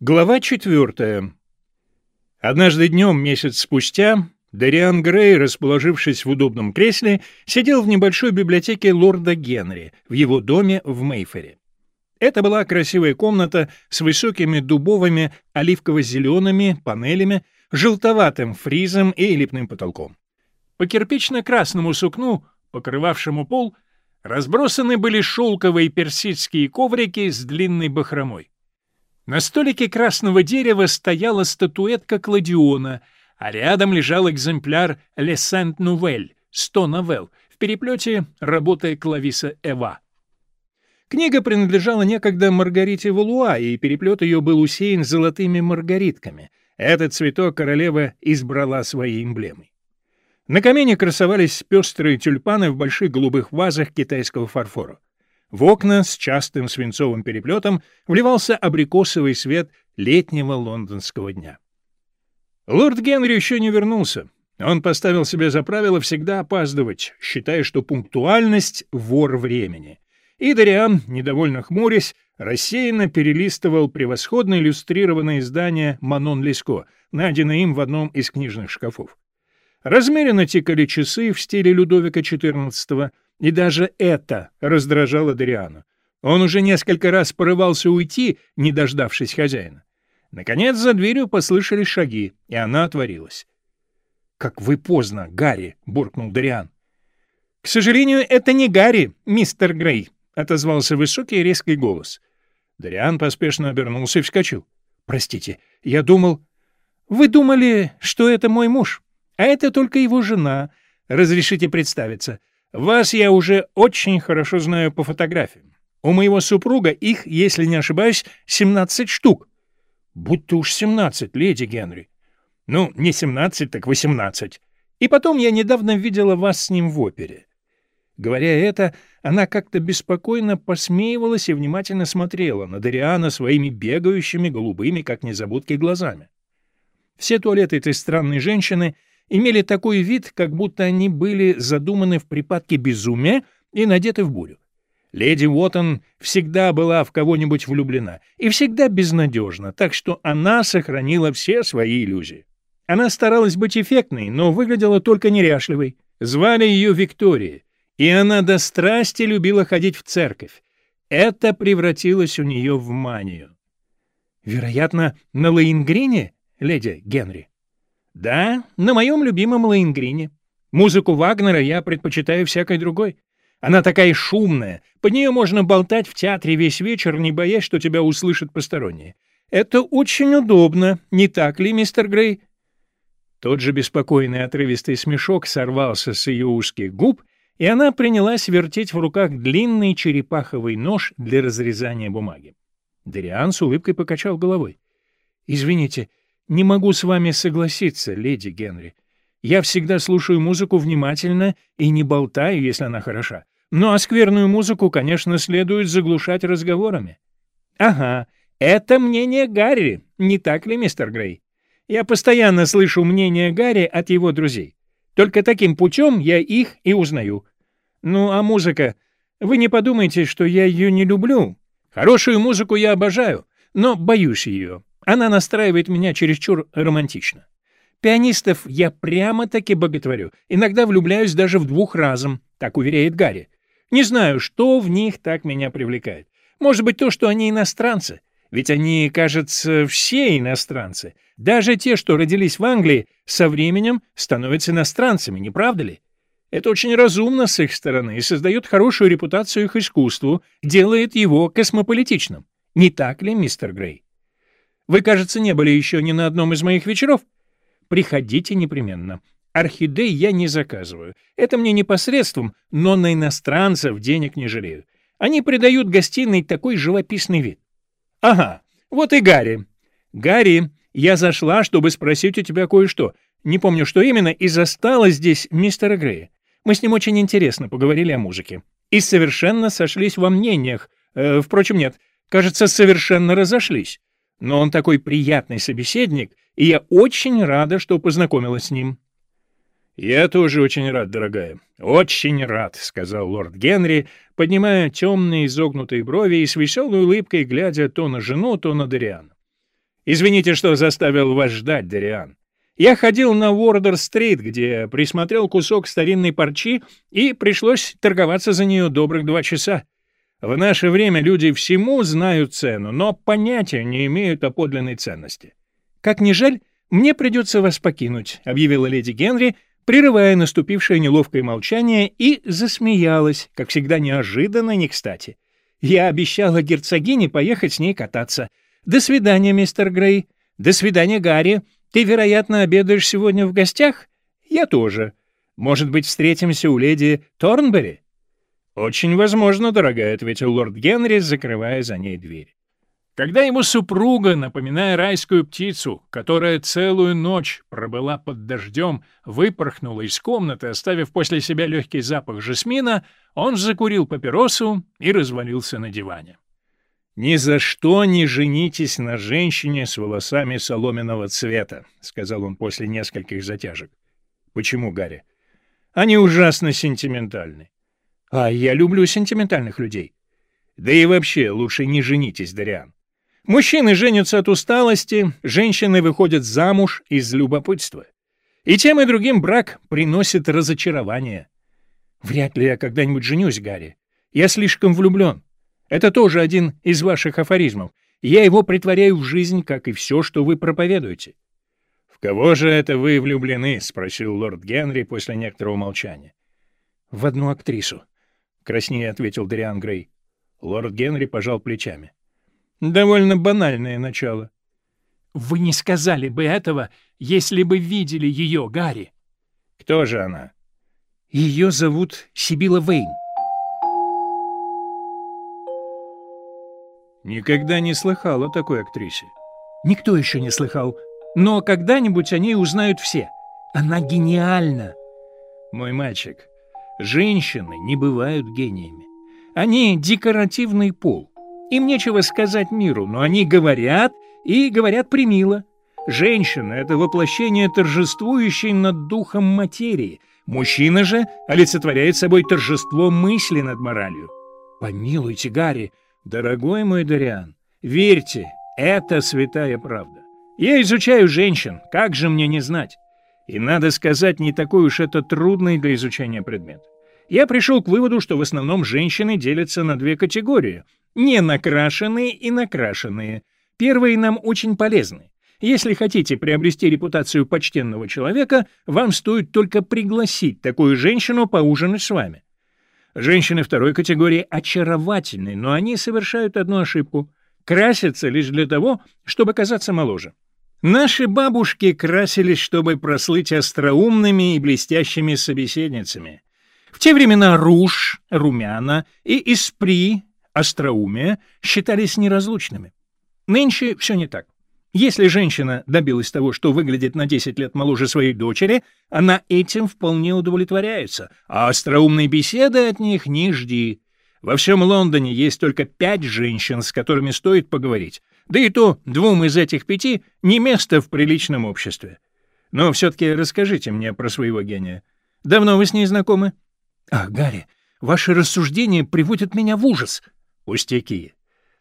Глава четвертая. Однажды днем, месяц спустя, Дариан Грей, расположившись в удобном кресле, сидел в небольшой библиотеке лорда Генри в его доме в Мейфере. Это была красивая комната с высокими дубовыми оливково-зелеными панелями, желтоватым фризом и липным потолком. По кирпично-красному сукну, покрывавшему пол, разбросаны были шелковые персидские коврики с длинной бахромой. На столике красного дерева стояла статуэтка Кладиона, а рядом лежал экземпляр «Le Saint Nouvelle» — «Сто новелл» в переплете работы Клависа Эва. Книга принадлежала некогда Маргарите Валуа, и переплет ее был усеян золотыми маргаритками. Этот цветок королева избрала своей эмблемой. На камине красовались пестрые тюльпаны в больших голубых вазах китайского фарфора. В окна с частым свинцовым переплетом вливался абрикосовый свет летнего лондонского дня. Лорд Генри еще не вернулся. Он поставил себе за правило всегда опаздывать, считая, что пунктуальность — вор времени. И Дориан, недовольно хмурясь, рассеянно перелистывал превосходно иллюстрированное издание «Манон Леско», найденное им в одном из книжных шкафов. Размеренно тикали часы в стиле Людовика XIV — и даже это раздражало Дариана. Он уже несколько раз порывался уйти, не дождавшись хозяина. Наконец за дверью послышались шаги, и она отворилась. «Как вы поздно, Гарри!» — буркнул Дариан. «К сожалению, это не Гарри, мистер Грей», — отозвался высокий резкий голос. Дариан поспешно обернулся и вскочил. «Простите, я думал...» «Вы думали, что это мой муж, а это только его жена. Разрешите представиться. Вас я уже очень хорошо знаю по фотографиям. У моего супруга их, если не ошибаюсь, 17 штук. Будь-то уж 17, леди Генри. Ну, не 17, так 18. И потом я недавно видела вас с ним в опере. Говоря это, она как-то беспокойно посмеивалась и внимательно смотрела на Дариана своими бегающими голубыми, как незабудки, глазами. Все туалеты этой странной женщины имели такой вид, как будто они были задуманы в припадке безумия и надеты в бурю. Леди Уоттон всегда была в кого-нибудь влюблена и всегда безнадежна, так что она сохранила все свои иллюзии. Она старалась быть эффектной, но выглядела только неряшливой. Звали ее Виктория, и она до страсти любила ходить в церковь. Это превратилось у нее в манию. Вероятно, на Лейнгрине, леди Генри? Да, на моем любимом Лейнгрине. Музыку Вагнера я предпочитаю всякой другой. Она такая шумная, под нее можно болтать в театре весь вечер, не боясь, что тебя услышат посторонние. Это очень удобно, не так ли, мистер Грей? Тот же беспокойный отрывистый смешок сорвался с ее узких губ, и она принялась вертеть в руках длинный черепаховый нож для разрезания бумаги. Дариан с улыбкой покачал головой. «Извините, не могу с вами согласиться, леди Генри. Я всегда слушаю музыку внимательно и не болтаю, если она хороша. Ну а скверную музыку, конечно, следует заглушать разговорами. Ага, это мнение Гарри, не так ли, мистер Грей? Я постоянно слышу мнение Гарри от его друзей. Только таким путем я их и узнаю. Ну а музыка? Вы не подумайте, что я ее не люблю. Хорошую музыку я обожаю, но боюсь ее. Она настраивает меня чересчур романтично. Пианистов я прямо-таки боготворю. Иногда влюбляюсь даже в двух разом, так уверяет Гарри. Не знаю, что в них так меня привлекает. Может быть, то, что они иностранцы. Ведь они, кажется, все иностранцы. Даже те, что родились в Англии, со временем становятся иностранцами, не правда ли? Это очень разумно с их стороны и создает хорошую репутацию их искусству, делает его космополитичным. Не так ли, мистер Грей? Вы, кажется, не были еще ни на одном из моих вечеров? Приходите непременно. Орхидей я не заказываю. Это мне непосредством, но на иностранцев денег не жалею. Они придают гостиной такой живописный вид. Ага, вот и Гарри. Гарри, я зашла, чтобы спросить у тебя кое-что. Не помню, что именно, и застала здесь мистера Грея. Мы с ним очень интересно поговорили о музыке. И совершенно сошлись во мнениях. Э, впрочем, нет, кажется, совершенно разошлись. Но он такой приятный собеседник, и я очень рада, что познакомилась с ним». «Я тоже очень рад, дорогая. Очень рад», — сказал лорд Генри, поднимая темные изогнутые брови и с веселой улыбкой глядя то на жену, то на Дориана. Извините, что заставил вас ждать, Дариан. Я ходил на Уордер-стрит, где присмотрел кусок старинной парчи, и пришлось торговаться за нее добрых два часа. В наше время люди всему знают цену, но понятия не имеют о подлинной ценности. «Как ни жаль, мне придется вас покинуть», — объявила леди Генри, прерывая наступившее неловкое молчание, и засмеялась, как всегда неожиданно, не кстати. «Я обещала герцогине поехать с ней кататься. До свидания, мистер Грей. До свидания, Гарри. Ты, вероятно, обедаешь сегодня в гостях? Я тоже. Может быть, встретимся у леди Торнбери?» «Очень возможно, дорогая», — ответил лорд Генри, закрывая за ней дверь. Когда его супруга, напоминая райскую птицу, которая целую ночь пробыла под дождем, выпорхнула из комнаты, оставив после себя легкий запах жасмина, он закурил папиросу и развалился на диване. «Ни за что не женитесь на женщине с волосами соломенного цвета», — сказал он после нескольких затяжек. «Почему, Гарри?» «Они ужасно сентиментальны». «А я люблю сентиментальных людей». «Да и вообще, лучше не женитесь, Дариан. Мужчины женятся от усталости, женщины выходят замуж из любопытства. И тем и другим брак приносит разочарование. Вряд ли я когда-нибудь женюсь, Гарри. Я слишком влюблен. Это тоже один из ваших афоризмов. Я его притворяю в жизнь, как и все, что вы проповедуете. — В кого же это вы влюблены? — спросил лорд Генри после некоторого молчания. — В одну актрису, — краснее ответил Дариан Грей. Лорд Генри пожал плечами. Довольно банальное начало. Вы не сказали бы этого, если бы видели ее, Гарри. Кто же она? Ее зовут Сибила Вейн. Никогда не слыхал о такой актрисе. Никто еще не слыхал. Но когда-нибудь о ней узнают все. Она гениальна. Мой мальчик, женщины не бывают гениями. Они декоративный пол. Им нечего сказать миру, но они говорят и говорят примило. Женщина — это воплощение торжествующей над духом материи. Мужчина же олицетворяет собой торжество мысли над моралью. Помилуйте, Гарри, дорогой мой Дариан, верьте, это святая правда. Я изучаю женщин, как же мне не знать? И, надо сказать, не такой уж это трудный для изучения предмет. Я пришел к выводу, что в основном женщины делятся на две категории не накрашенные и накрашенные. Первые нам очень полезны. Если хотите приобрести репутацию почтенного человека, вам стоит только пригласить такую женщину поужинать с вами. Женщины второй категории очаровательны, но они совершают одну ошибку — красятся лишь для того, чтобы казаться моложе. Наши бабушки красились, чтобы прослыть остроумными и блестящими собеседницами. В те времена рушь, румяна и испри остроумие считались неразлучными. Нынче все не так. Если женщина добилась того, что выглядит на 10 лет моложе своей дочери, она этим вполне удовлетворяется, а остроумной беседы от них не жди. Во всем Лондоне есть только пять женщин, с которыми стоит поговорить. Да и то двум из этих пяти не место в приличном обществе. Но все-таки расскажите мне про своего гения. Давно вы с ней знакомы? — Ах, Гарри, ваши рассуждения приводят меня в ужас, Пустяки.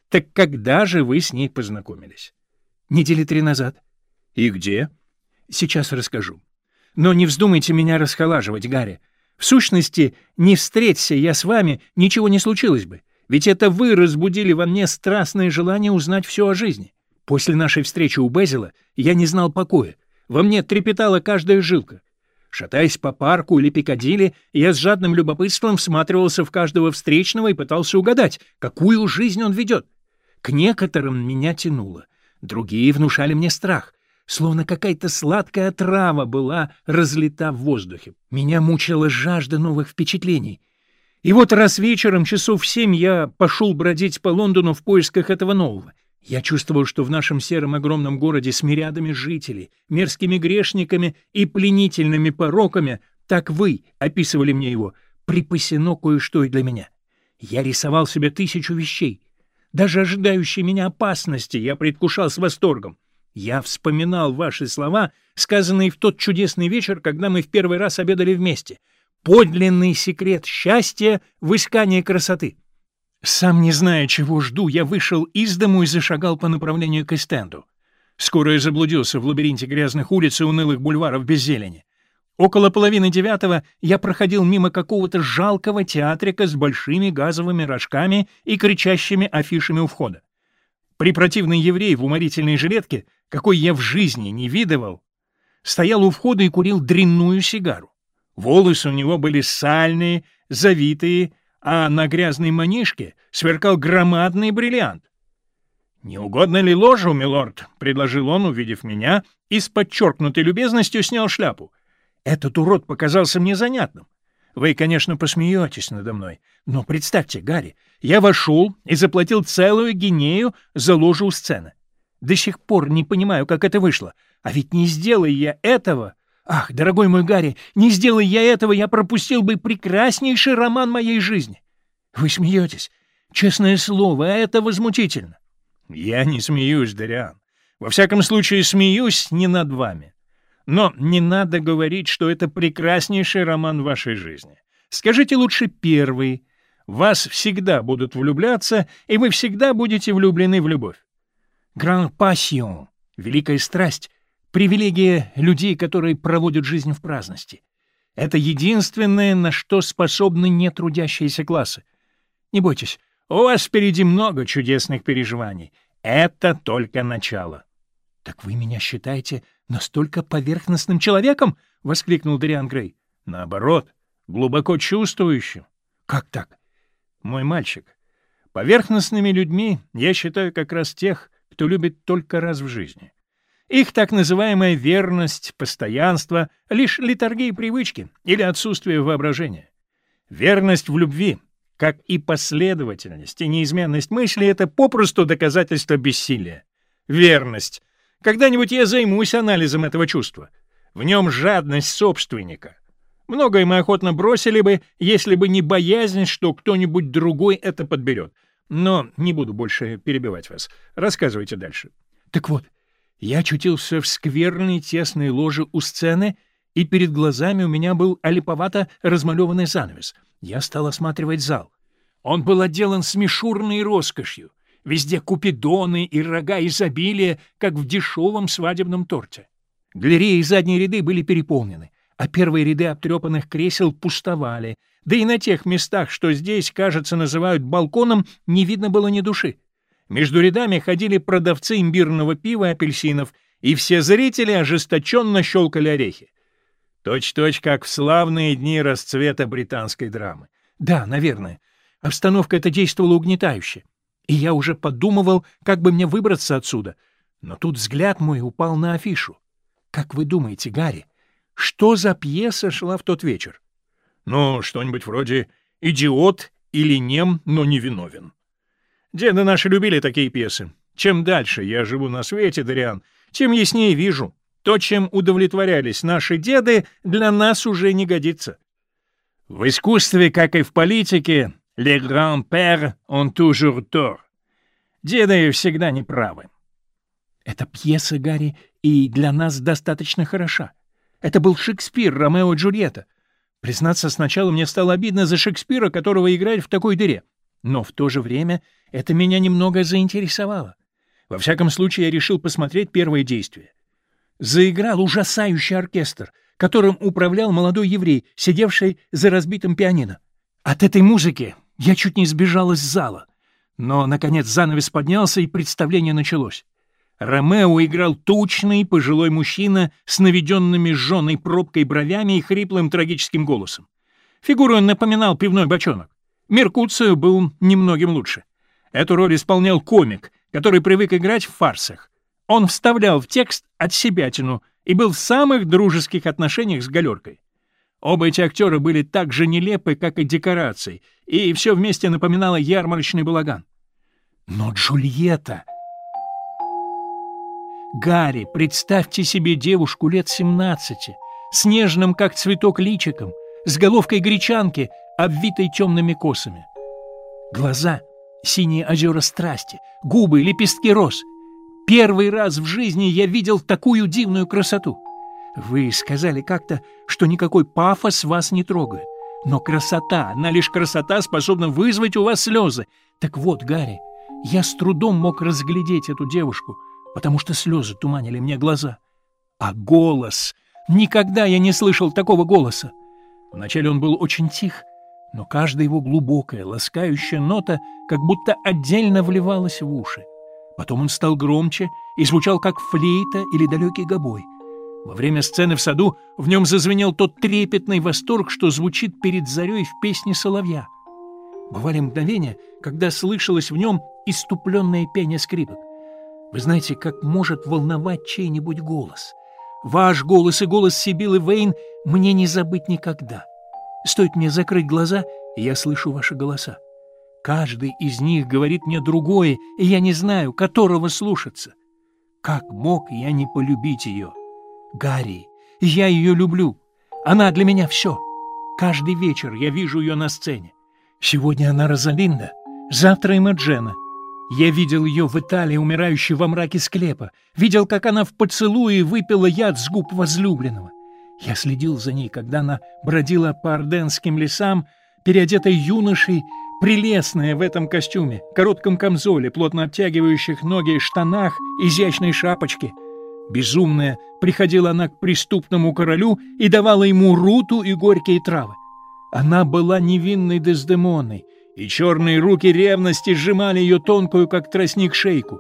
Так когда же вы с ней познакомились? Недели три назад. И где? Сейчас расскажу. Но не вздумайте меня расхолаживать, Гарри. В сущности, не встреться я с вами, ничего не случилось бы. Ведь это вы разбудили во мне страстное желание узнать все о жизни. После нашей встречи у Безила я не знал покоя. Во мне трепетала каждая жилка. Шатаясь по парку или Пикадилли, я с жадным любопытством всматривался в каждого встречного и пытался угадать, какую жизнь он ведет. К некоторым меня тянуло, другие внушали мне страх, словно какая-то сладкая трава была разлита в воздухе. Меня мучила жажда новых впечатлений. И вот раз вечером, часов в семь, я пошел бродить по Лондону в поисках этого нового — я чувствовал, что в нашем сером огромном городе с мириадами жителей, мерзкими грешниками и пленительными пороками, так вы описывали мне его, припасено кое-что и для меня. Я рисовал себе тысячу вещей. Даже ожидающие меня опасности я предвкушал с восторгом. Я вспоминал ваши слова, сказанные в тот чудесный вечер, когда мы в первый раз обедали вместе. Подлинный секрет счастья в искании красоты. Сам не зная, чего жду, я вышел из дому и зашагал по направлению к эстенду. Скоро я заблудился в лабиринте грязных улиц и унылых бульваров без зелени. Около половины девятого я проходил мимо какого-то жалкого театрика с большими газовыми рожками и кричащими афишами у входа. Припротивный еврей в уморительной жилетке, какой я в жизни не видывал, стоял у входа и курил дрянную сигару. Волосы у него были сальные, завитые, а на грязной манишке сверкал громадный бриллиант. «Не угодно ли ложу, милорд?» — предложил он, увидев меня, и с подчеркнутой любезностью снял шляпу. Этот урод показался мне занятным. Вы, конечно, посмеетесь надо мной, но представьте, Гарри, я вошел и заплатил целую гинею за ложу сцены. До сих пор не понимаю, как это вышло. А ведь не сделай я этого... Ах, дорогой мой Гарри, не сделай я этого, я пропустил бы прекраснейший роман моей жизни. Вы смеетесь. Честное слово, это возмутительно. Я не смеюсь, Дариан. Во всяком случае, смеюсь не над вами. Но не надо говорить, что это прекраснейший роман вашей жизни. Скажите лучше первый. Вас всегда будут влюбляться, и вы всегда будете влюблены в любовь. Гран пассион — великая страсть, привилегия людей, которые проводят жизнь в праздности. Это единственное, на что способны нетрудящиеся классы. Не бойтесь, у вас впереди много чудесных переживаний. Это только начало. — Так вы меня считаете настолько поверхностным человеком? — воскликнул Дариан Грей. — Наоборот, глубоко чувствующим. — Как так? — Мой мальчик, поверхностными людьми я считаю как раз тех, кто любит только раз в жизни. Их так называемая верность, постоянство — лишь литургии привычки или отсутствие воображения. Верность в любви как и последовательность и неизменность мысли — это попросту доказательство бессилия. Верность. Когда-нибудь я займусь анализом этого чувства. В нем жадность собственника. Многое мы охотно бросили бы, если бы не боязнь, что кто-нибудь другой это подберет. Но не буду больше перебивать вас. Рассказывайте дальше. Так вот, я очутился в скверной тесной ложе у сцены, и перед глазами у меня был олиповато размалеванный занавес — я стал осматривать зал. Он был отделан с мишурной роскошью. Везде купидоны и рога изобилия, как в дешевом свадебном торте. Галереи и задние ряды были переполнены, а первые ряды обтрепанных кресел пустовали, да и на тех местах, что здесь, кажется, называют балконом, не видно было ни души. Между рядами ходили продавцы имбирного пива и апельсинов, и все зрители ожесточенно щелкали орехи. Точь-точь, как в славные дни расцвета британской драмы. Да, наверное. Обстановка эта действовала угнетающе. И я уже подумывал, как бы мне выбраться отсюда. Но тут взгляд мой упал на афишу. Как вы думаете, Гарри, что за пьеса шла в тот вечер? Ну, что-нибудь вроде «Идиот» или «Нем, но не виновен». Деды наши любили такие пьесы. Чем дальше я живу на свете, Дариан, тем яснее вижу, то, чем удовлетворялись наши деды, для нас уже не годится. В искусстве, как и в политике, les grands-pères ont toujours tort. Деды всегда неправы. Эта пьеса, Гарри, и для нас достаточно хороша. Это был Шекспир, Ромео и Джульетта. Признаться, сначала мне стало обидно за Шекспира, которого играть в такой дыре. Но в то же время это меня немного заинтересовало. Во всяком случае, я решил посмотреть первое действие заиграл ужасающий оркестр, которым управлял молодой еврей, сидевший за разбитым пианино. От этой музыки я чуть не сбежал из зала. Но, наконец, занавес поднялся, и представление началось. Ромео играл тучный пожилой мужчина с наведенными жженой пробкой бровями и хриплым трагическим голосом. Фигуру он напоминал пивной бочонок. Меркуцио был немногим лучше. Эту роль исполнял комик, который привык играть в фарсах. Он вставлял в текст от себятину и был в самых дружеских отношениях с галеркой. Оба эти актера были так же нелепы, как и декорации, и все вместе напоминало ярмарочный балаган. Но Джульетта... Гарри, представьте себе девушку лет семнадцати, с нежным, как цветок, личиком, с головкой гречанки, обвитой темными косами. Глаза — синие озера страсти, губы — лепестки роз — Первый раз в жизни я видел такую дивную красоту. Вы сказали как-то, что никакой пафос вас не трогает. Но красота, она лишь красота способна вызвать у вас слезы. Так вот, Гарри, я с трудом мог разглядеть эту девушку. потому что слезы туманили мне глаза. А голос! Никогда я не слышал такого голоса. Вначале он был очень тих, но каждая его глубокая, ласкающая нота как будто отдельно вливалась в уши. Потом он стал громче и звучал как флейта или далекий гобой. Во время сцены в саду в нем зазвенел тот трепетный восторг, что звучит перед зарей в песне соловья. Бывали мгновения, когда слышалось в нем иступленное пение скрипок. Вы знаете, как может волновать чей-нибудь голос. Ваш голос и голос Сибилы Вейн мне не забыть никогда. Стоит мне закрыть глаза, и я слышу ваши голоса. Каждый из них говорит мне другое, и я не знаю, которого слушаться. Как мог я не полюбить ее? Гарри, я ее люблю. Она для меня все. Каждый вечер я вижу ее на сцене. Сегодня она Розалинда, завтра Имаджена. Я видел ее в Италии, умирающей во мраке склепа. Видел, как она в поцелуе выпила яд с губ возлюбленного. Я следил за ней, когда она бродила по орденским лесам, переодетой юношей, прелестная в этом костюме, коротком камзоле, плотно обтягивающих ноги штанах, изящной шапочке. Безумная, приходила она к преступному королю и давала ему руту и горькие травы. Она была невинной Дездемоной, и черные руки ревности сжимали ее тонкую, как тростник, шейку.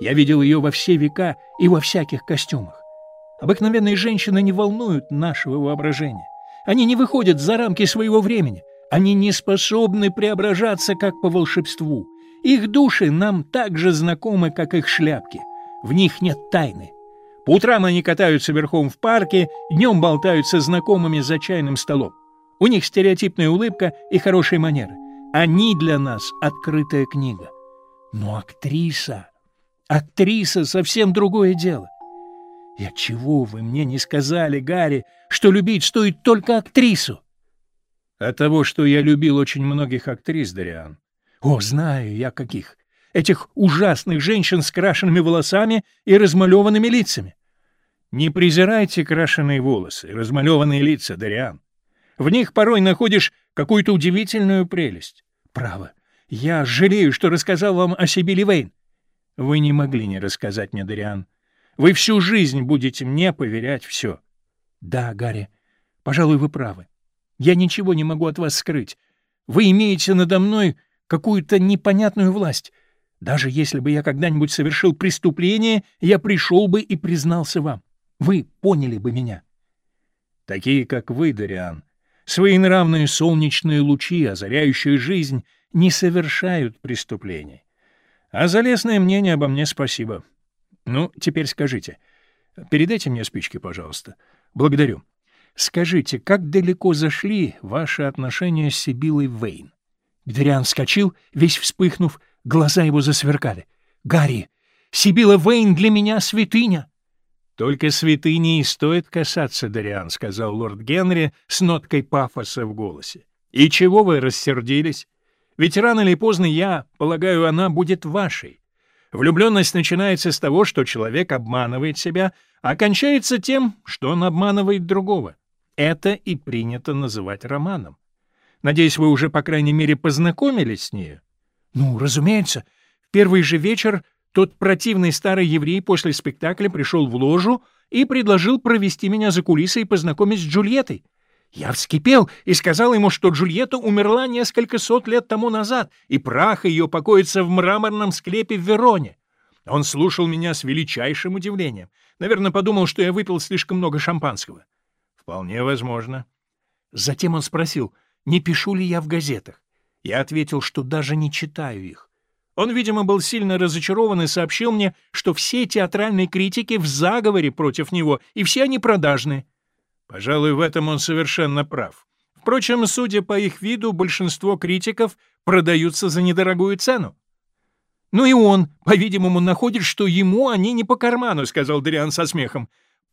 Я видел ее во все века и во всяких костюмах. Обыкновенные женщины не волнуют нашего воображения. Они не выходят за рамки своего времени. Они не способны преображаться, как по волшебству. Их души нам так же знакомы, как их шляпки. В них нет тайны. По утрам они катаются верхом в парке, днем болтаются знакомыми за чайным столом. У них стереотипная улыбка и хорошие манеры. Они для нас открытая книга. Но актриса... Актриса — совсем другое дело. И отчего вы мне не сказали, Гарри, что любить стоит только актрису? От того, что я любил очень многих актрис, Дариан. О, знаю я каких. Этих ужасных женщин с крашенными волосами и размалеванными лицами. Не презирайте крашеные волосы и размалеванные лица, Дариан. В них порой находишь какую-то удивительную прелесть. Право, я жалею, что рассказал вам о Сибили Вейн. Вы не могли не рассказать мне, Дариан. Вы всю жизнь будете мне поверять все. Да, Гарри, пожалуй, вы правы. Я ничего не могу от вас скрыть. Вы имеете надо мной какую-то непонятную власть. Даже если бы я когда-нибудь совершил преступление, я пришел бы и признался вам. Вы поняли бы меня. Такие, как вы, Дариан, своенравные солнечные лучи, озаряющие жизнь, не совершают преступлений. А за лестное мнение обо мне спасибо. Ну, теперь скажите. Передайте мне спички, пожалуйста. Благодарю. Скажите, как далеко зашли ваши отношения с Сибилой Вейн? Гдериан вскочил, весь вспыхнув, глаза его засверкали. «Гарри, Сибила Вейн для меня святыня!» «Только святыни и стоит касаться, Дариан», — сказал лорд Генри с ноткой пафоса в голосе. «И чего вы рассердились? Ведь рано или поздно я, полагаю, она будет вашей. Влюбленность начинается с того, что человек обманывает себя, а кончается тем, что он обманывает другого. Это и принято называть романом. Надеюсь, вы уже, по крайней мере, познакомились с ней? Ну, разумеется. В первый же вечер тот противный старый еврей после спектакля пришел в ложу и предложил провести меня за кулисы и познакомить с Джульеттой. Я вскипел и сказал ему, что Джульетта умерла несколько сот лет тому назад, и прах ее покоится в мраморном склепе в Вероне. Он слушал меня с величайшим удивлением. Наверное, подумал, что я выпил слишком много шампанского. Вполне возможно. Затем он спросил, не пишу ли я в газетах. Я ответил, что даже не читаю их. Он, видимо, был сильно разочарован и сообщил мне, что все театральные критики в заговоре против него, и все они продажные. Пожалуй, в этом он совершенно прав. Впрочем, судя по их виду, большинство критиков продаются за недорогую цену. «Ну и он, по-видимому, находит, что ему они не по карману», — сказал Дриан со смехом.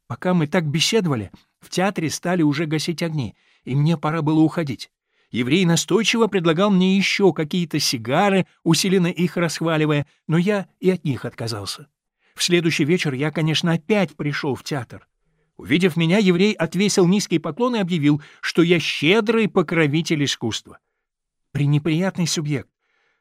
«Пока мы так беседовали, в театре стали уже гасить огни, и мне пора было уходить. Еврей настойчиво предлагал мне еще какие-то сигары, усиленно их расхваливая, но я и от них отказался. В следующий вечер я, конечно, опять пришел в театр. Увидев меня, еврей отвесил низкий поклон и объявил, что я щедрый покровитель искусства. Пренеприятный субъект.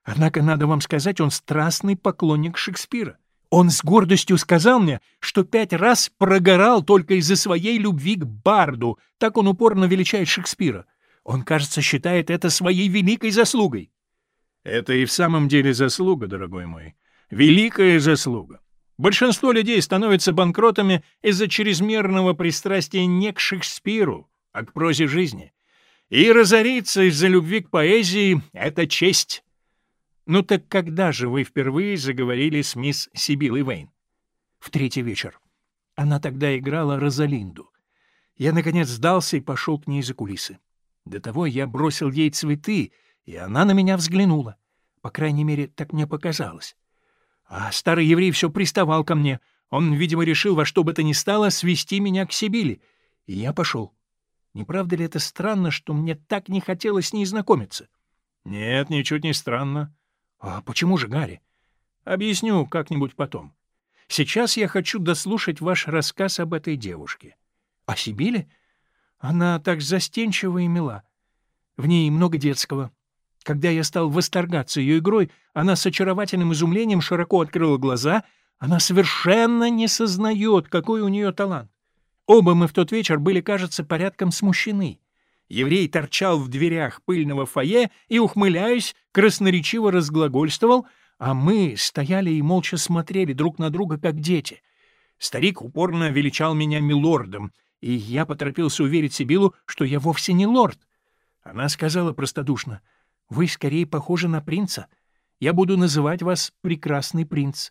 Однако, надо вам сказать, он страстный поклонник Шекспира. Он с гордостью сказал мне, что пять раз прогорал только из-за своей любви к Барду, так он упорно величает Шекспира. Он, кажется, считает это своей великой заслугой. Это и в самом деле заслуга, дорогой мой. Великая заслуга. Большинство людей становятся банкротами из-за чрезмерного пристрастия не к Шекспиру, а к прозе жизни. И разориться из-за любви к поэзии — это честь. Ну так когда же вы впервые заговорили с мисс Сибилой Вейн? В третий вечер. Она тогда играла Розалинду. Я, наконец, сдался и пошел к ней за кулисы. До того я бросил ей цветы, и она на меня взглянула. По крайней мере, так мне показалось. А старый еврей все приставал ко мне. Он, видимо, решил во что бы то ни стало свести меня к Сибили. И я пошел. Не правда ли это странно, что мне так не хотелось с ней знакомиться? — Нет, ничуть не странно. А почему же, Гарри? Объясню как-нибудь потом. Сейчас я хочу дослушать ваш рассказ об этой девушке. О Сибиле? Она так застенчива и мила. В ней много детского. Когда я стал восторгаться ее игрой, она с очаровательным изумлением широко открыла глаза. Она совершенно не сознает, какой у нее талант. Оба мы в тот вечер были, кажется, порядком смущены. Еврей торчал в дверях пыльного фойе и, ухмыляясь, красноречиво разглагольствовал, а мы стояли и молча смотрели друг на друга, как дети. Старик упорно величал меня милордом, и я поторопился уверить Сибилу, что я вовсе не лорд. Она сказала простодушно, «Вы скорее похожи на принца. Я буду называть вас прекрасный принц».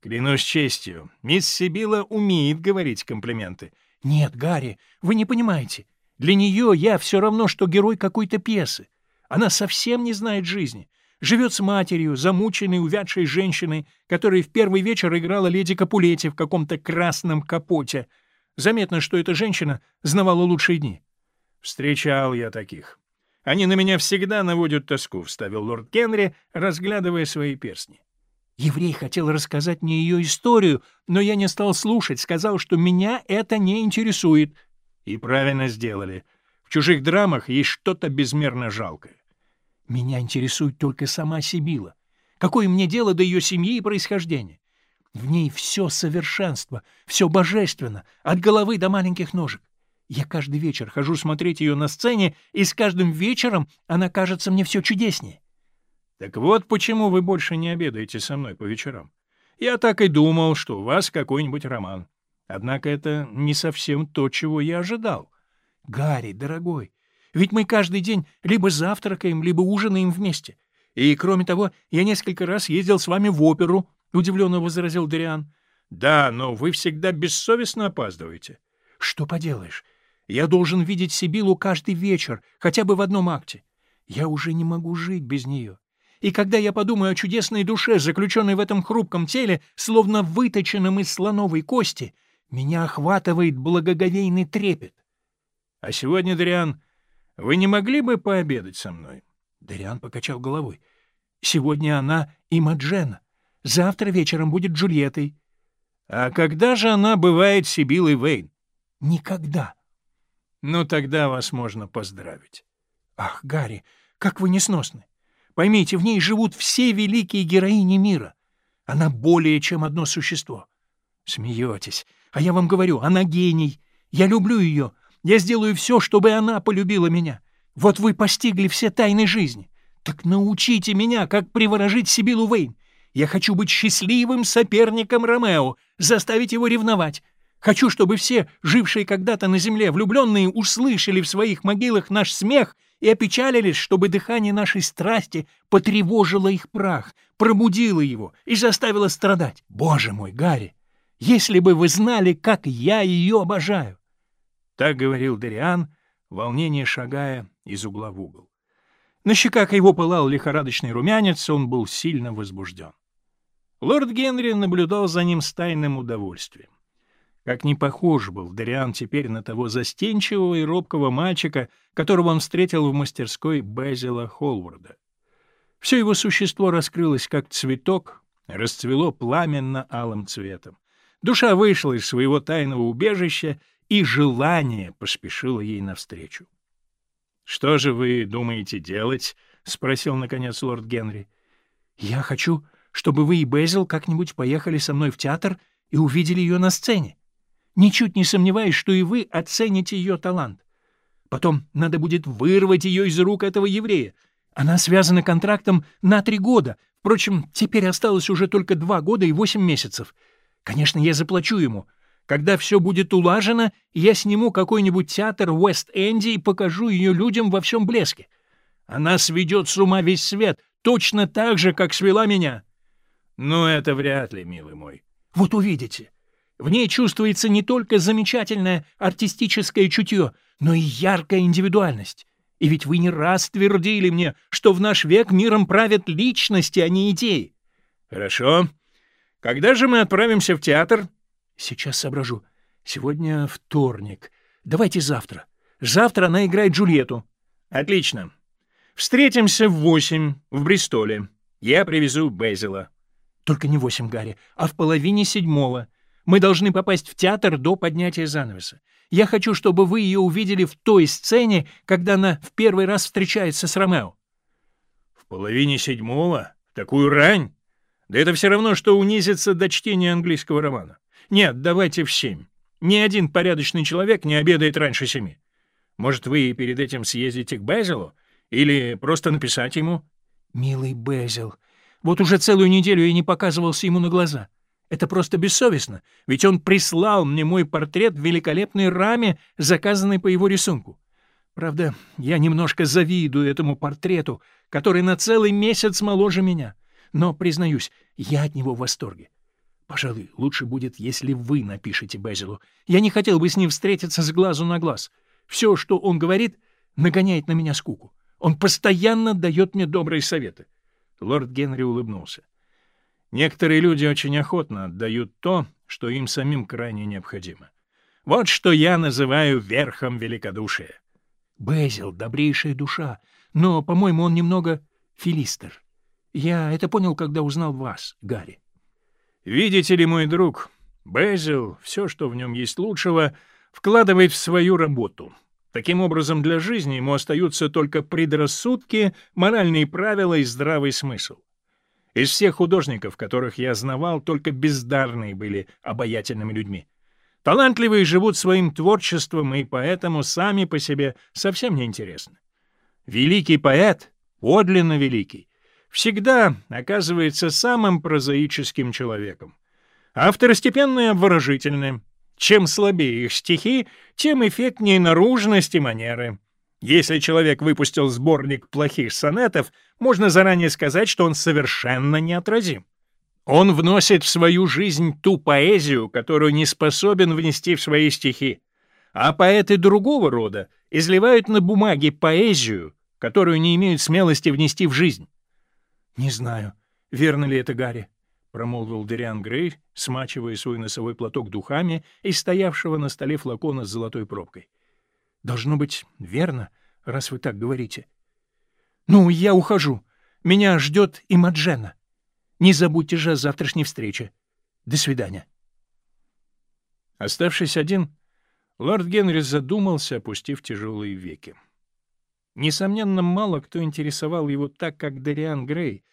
Клянусь честью, мисс Сибила умеет говорить комплименты. «Нет, Гарри, вы не понимаете. Для нее я все равно, что герой какой-то пьесы. Она совсем не знает жизни. Живет с матерью, замученной, увядшей женщиной, которая в первый вечер играла леди Капулетти в каком-то красном капоте. Заметно, что эта женщина знавала лучшие дни. Встречал я таких. Они на меня всегда наводят тоску, — вставил лорд Генри, разглядывая свои перстни. Еврей хотел рассказать мне ее историю, но я не стал слушать, сказал, что меня это не интересует. И правильно сделали. В чужих драмах есть что-то безмерно жалкое. Меня интересует только сама Сибила. Какое мне дело до ее семьи и происхождения? В ней все совершенство, все божественно, от головы до маленьких ножек. Я каждый вечер хожу смотреть ее на сцене, и с каждым вечером она кажется мне все чудеснее. Так вот почему вы больше не обедаете со мной по вечерам. Я так и думал, что у вас какой-нибудь роман. Однако это не совсем то, чего я ожидал. Гарри, дорогой, ведь мы каждый день либо завтракаем, либо ужинаем вместе. И, кроме того, я несколько раз ездил с вами в оперу, — удивленно возразил Дариан. — Да, но вы всегда бессовестно опаздываете. — Что поделаешь? Я должен видеть Сибилу каждый вечер, хотя бы в одном акте. Я уже не могу жить без нее. И когда я подумаю о чудесной душе, заключенной в этом хрупком теле, словно выточенном из слоновой кости, меня охватывает благоговейный трепет. — А сегодня, Дриан, вы не могли бы пообедать со мной? Дриан покачал головой. — Сегодня она и Маджена. Завтра вечером будет Джульеттой. — А когда же она бывает Сибилой Вейн? — Никогда. — Ну, тогда вас можно поздравить. — Ах, Гарри, как вы несносны! Поймите, в ней живут все великие героини мира. Она более чем одно существо. Смеетесь. А я вам говорю, она гений. Я люблю ее. Я сделаю все, чтобы она полюбила меня. Вот вы постигли все тайны жизни. Так научите меня, как приворожить Сибилу Вейн. Я хочу быть счастливым соперником Ромео, заставить его ревновать. Хочу, чтобы все, жившие когда-то на земле, влюбленные, услышали в своих могилах наш смех и опечалились, чтобы дыхание нашей страсти потревожило их прах, пробудило его и заставило страдать. Боже мой, Гарри, если бы вы знали, как я ее обожаю!» Так говорил Дариан, волнение шагая из угла в угол. На щеках его пылал лихорадочный румянец, он был сильно возбужден. Лорд Генри наблюдал за ним с тайным удовольствием. Как не похож был Дариан теперь на того застенчивого и робкого мальчика, которого он встретил в мастерской Безила Холварда. Все его существо раскрылось, как цветок, расцвело пламенно-алым цветом. Душа вышла из своего тайного убежища, и желание поспешило ей навстречу. — Что же вы думаете делать? — спросил, наконец, лорд Генри. — Я хочу, чтобы вы и Безил как-нибудь поехали со мной в театр и увидели ее на сцене. Ничуть не сомневаюсь, что и вы оцените ее талант. Потом надо будет вырвать ее из рук этого еврея. Она связана контрактом на три года. Впрочем, теперь осталось уже только два года и восемь месяцев. Конечно, я заплачу ему. Когда все будет улажено, я сниму какой-нибудь театр в Уэст-Энди и покажу ее людям во всем блеске. Она сведет с ума весь свет, точно так же, как свела меня. Но это вряд ли, милый мой. Вот увидите. В ней чувствуется не только замечательное артистическое чутье, но и яркая индивидуальность. И ведь вы не раз твердили мне, что в наш век миром правят личности, а не идеи. Хорошо. Когда же мы отправимся в театр? Сейчас соображу. Сегодня вторник. Давайте завтра. Завтра она играет Джульетту. Отлично. Встретимся в восемь в Бристоле. Я привезу Безила. Только не восемь, Гарри, а в половине седьмого. Мы должны попасть в театр до поднятия занавеса. Я хочу, чтобы вы ее увидели в той сцене, когда она в первый раз встречается с Ромео. — В половине седьмого? В такую рань? Да это все равно, что унизиться до чтения английского романа. Нет, давайте в семь. Ни один порядочный человек не обедает раньше семи. Может, вы перед этим съездите к Безилу? Или просто написать ему? — Милый Безил, вот уже целую неделю я не показывался ему на глаза. Это просто бессовестно, ведь он прислал мне мой портрет в великолепной раме, заказанной по его рисунку. Правда, я немножко завидую этому портрету, который на целый месяц моложе меня. Но, признаюсь, я от него в восторге. Пожалуй, лучше будет, если вы напишете Безилу. Я не хотел бы с ним встретиться с глазу на глаз. Все, что он говорит, нагоняет на меня скуку. Он постоянно дает мне добрые советы. Лорд Генри улыбнулся. Некоторые люди очень охотно отдают то, что им самим крайне необходимо. Вот что я называю верхом великодушия. Безил — добрейшая душа, но, по-моему, он немного филистер. Я это понял, когда узнал вас, Гарри. Видите ли, мой друг, Безил, все, что в нем есть лучшего, вкладывает в свою работу. Таким образом, для жизни ему остаются только предрассудки, моральные правила и здравый смысл. Из всех художников, которых я знавал, только бездарные были обаятельными людьми. Талантливые живут своим творчеством и поэтому сами по себе совсем не интересны. Великий поэт, подлинно великий, всегда оказывается самым прозаическим человеком. А второстепенные обворожительны. Чем слабее их стихи, тем эффектнее наружность и манеры. Если человек выпустил сборник плохих сонетов, можно заранее сказать, что он совершенно неотразим. Он вносит в свою жизнь ту поэзию, которую не способен внести в свои стихи. А поэты другого рода изливают на бумаге поэзию, которую не имеют смелости внести в жизнь. — Не знаю, верно ли это, Гарри, — промолвил Дериан Грей, смачивая свой носовой платок духами из стоявшего на столе флакона с золотой пробкой. — Должно быть, верно, раз вы так говорите. Ну, я ухожу. Меня ждет и Маджена. Не забудьте же о завтрашней встрече. До свидания. Оставшись один, лорд Генри задумался, опустив тяжелые веки. Несомненно, мало кто интересовал его так, как Дариан Грей.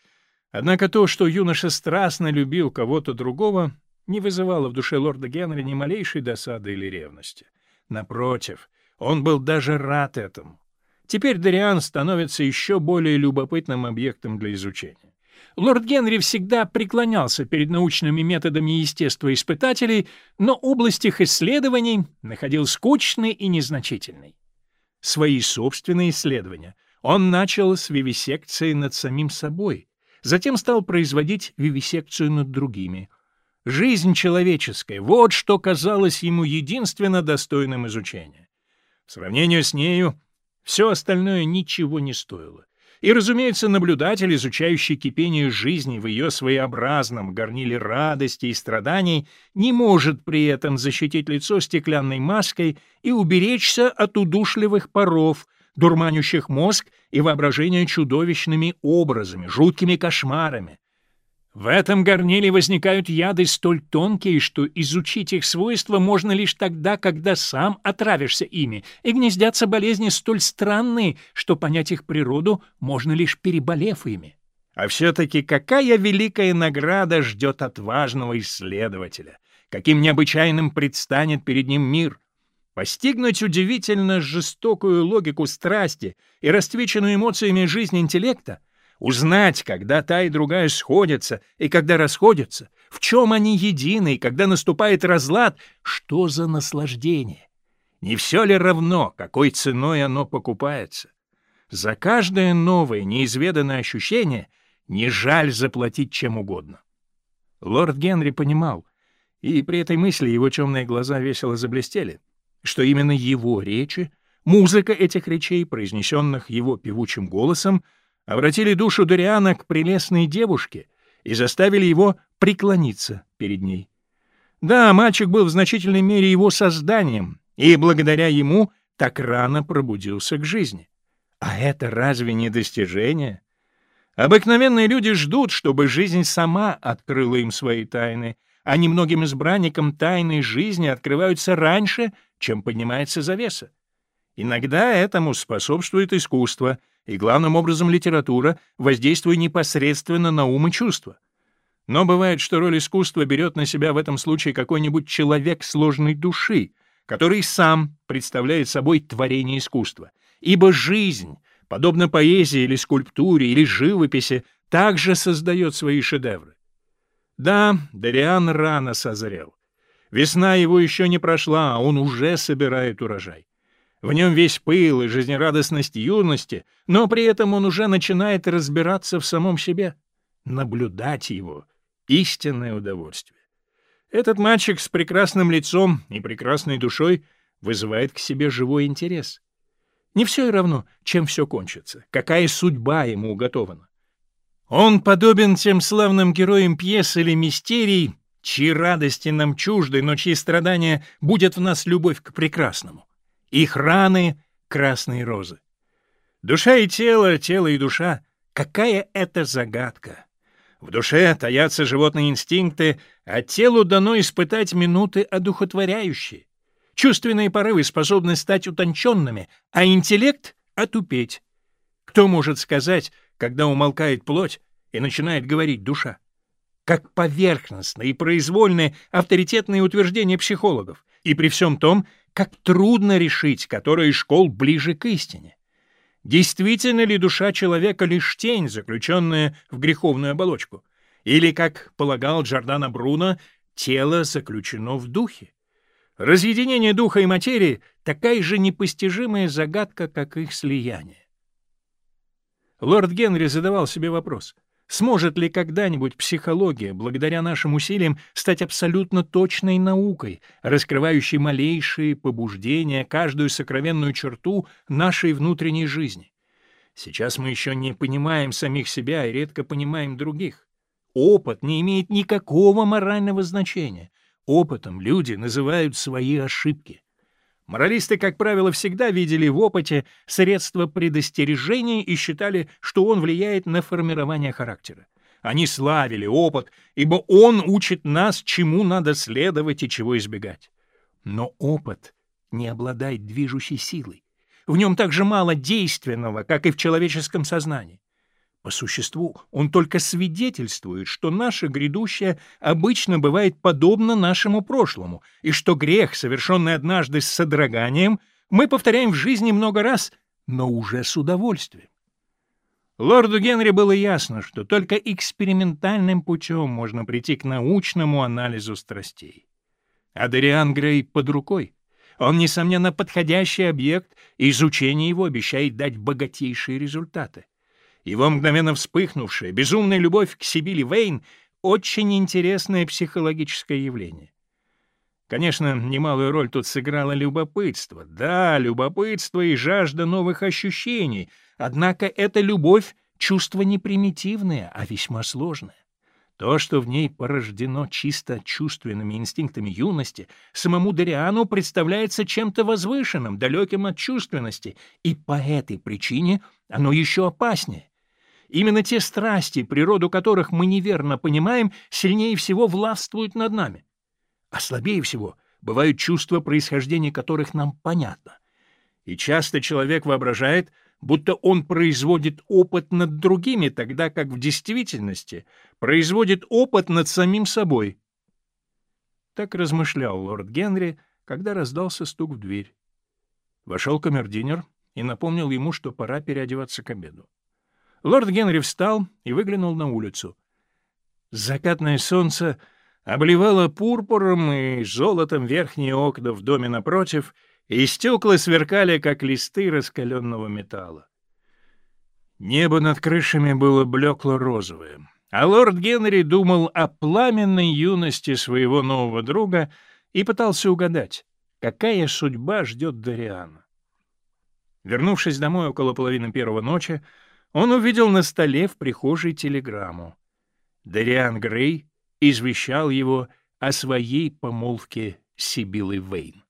Однако то, что юноша страстно любил кого-то другого, не вызывало в душе лорда Генри ни малейшей досады или ревности. Напротив, он был даже рад этому. Теперь Дариан становится еще более любопытным объектом для изучения. Лорд Генри всегда преклонялся перед научными методами естествоиспытателей, но область их исследований находил скучной и незначительной. Свои собственные исследования он начал с вивисекции над самим собой, затем стал производить вивисекцию над другими. Жизнь человеческая — вот что казалось ему единственно достойным изучения. В сравнении с нею все остальное ничего не стоило. И, разумеется, наблюдатель, изучающий кипение жизни в ее своеобразном горниле радости и страданий, не может при этом защитить лицо стеклянной маской и уберечься от удушливых паров, дурманящих мозг и воображение чудовищными образами, жуткими кошмарами, в этом горниле возникают яды столь тонкие, что изучить их свойства можно лишь тогда, когда сам отравишься ими, и гнездятся болезни столь странные, что понять их природу можно лишь переболев ими. А все-таки какая великая награда ждет отважного исследователя? Каким необычайным предстанет перед ним мир? Постигнуть удивительно жестокую логику страсти и расцвеченную эмоциями жизни интеллекта? Узнать, когда та и другая сходятся и когда расходятся? В чем они едины и когда наступает разлад? Что за наслаждение? Не все ли равно, какой ценой оно покупается? За каждое новое, неизведанное ощущение не жаль заплатить чем угодно. Лорд Генри понимал, и при этой мысли его темные глаза весело заблестели, что именно его речи, музыка этих речей, произнесенных его певучим голосом, обратили душу Дориана к прелестной девушке и заставили его преклониться перед ней. Да, мальчик был в значительной мере его созданием, и благодаря ему так рано пробудился к жизни. А это разве не достижение? Обыкновенные люди ждут, чтобы жизнь сама открыла им свои тайны, а немногим избранникам тайны жизни открываются раньше, чем поднимается завеса. Иногда этому способствует искусство и, главным образом, литература, воздействуя непосредственно на ум и чувства. Но бывает, что роль искусства берет на себя в этом случае какой-нибудь человек сложной души, который сам представляет собой творение искусства. Ибо жизнь — подобно поэзии или скульптуре или живописи, также создает свои шедевры. Да, Дариан рано созрел. Весна его еще не прошла, а он уже собирает урожай. В нем весь пыл и жизнерадостность юности, но при этом он уже начинает разбираться в самом себе. Наблюдать его — истинное удовольствие. Этот мальчик с прекрасным лицом и прекрасной душой вызывает к себе живой интерес. Не все и равно, чем все кончится, какая судьба ему уготована. Он подобен тем славным героям пьес или мистерий, чьи радости нам чужды, но чьи страдания будет в нас любовь к прекрасному. Их раны — красные розы. Душа и тело, тело и душа — какая это загадка! В душе таятся животные инстинкты, а телу дано испытать минуты одухотворяющие. Чувственные порывы способны стать утонченными, а интеллект — отупеть. Кто может сказать, когда умолкает плоть и начинает говорить душа? Как поверхностны и произвольны авторитетные утверждения психологов, и при всем том, как трудно решить, которая из школ ближе к истине. Действительно ли душа человека лишь тень, заключенная в греховную оболочку? Или, как полагал Джордано Бруно, тело заключено в духе? Разъединение духа и материи — такая же непостижимая загадка, как их слияние. Лорд Генри задавал себе вопрос, сможет ли когда-нибудь психология, благодаря нашим усилиям, стать абсолютно точной наукой, раскрывающей малейшие побуждения, каждую сокровенную черту нашей внутренней жизни. Сейчас мы еще не понимаем самих себя и редко понимаем других. Опыт не имеет никакого морального значения. Опытом люди называют свои ошибки. Моралисты, как правило, всегда видели в опыте средства предостережения и считали, что он влияет на формирование характера. Они славили опыт, ибо он учит нас, чему надо следовать и чего избегать. Но опыт не обладает движущей силой. В нем так же мало действенного, как и в человеческом сознании. По существу он только свидетельствует, что наше грядущее обычно бывает подобно нашему прошлому, и что грех, совершенный однажды с содроганием, мы повторяем в жизни много раз, но уже с удовольствием. Лорду Генри было ясно, что только экспериментальным путем можно прийти к научному анализу страстей. А Дориан Грей под рукой. Он, несомненно, подходящий объект, и изучение его обещает дать богатейшие результаты. Его мгновенно вспыхнувшая, безумная любовь к Сибили Вейн — очень интересное психологическое явление. Конечно, немалую роль тут сыграло любопытство. Да, любопытство и жажда новых ощущений. Однако эта любовь — чувство не примитивное, а весьма сложное. То, что в ней порождено чисто чувственными инстинктами юности, самому Дориану представляется чем-то возвышенным, далеким от чувственности, и по этой причине оно еще опаснее. Именно те страсти, природу которых мы неверно понимаем, сильнее всего властвуют над нами. А слабее всего бывают чувства, происхождения которых нам понятно. И часто человек воображает, будто он производит опыт над другими, тогда как в действительности производит опыт над самим собой. Так размышлял лорд Генри, когда раздался стук в дверь. Вошел камердинер и напомнил ему, что пора переодеваться к обеду. Лорд Генри встал и выглянул на улицу. Закатное солнце обливало пурпуром и золотом верхние окна в доме напротив, и стекла сверкали, как листы раскаленного металла. Небо над крышами было блекло-розовое, а лорд Генри думал о пламенной юности своего нового друга и пытался угадать, какая судьба ждет Дариана. Вернувшись домой около половины первого ночи, он увидел на столе в прихожей телеграмму. Дариан Грей извещал его о своей помолвке с Сибилой Вейн.